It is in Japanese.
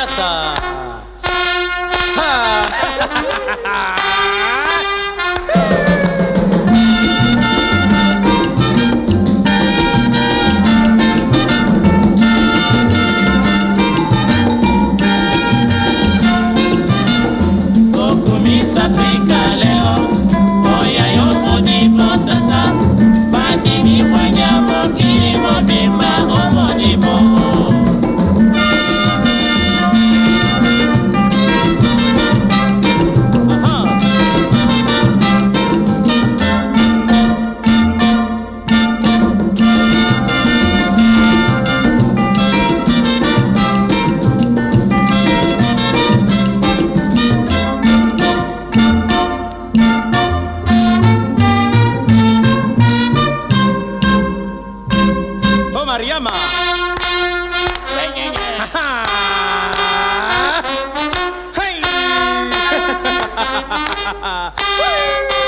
Vegeta. Ah. Mariama. Hey.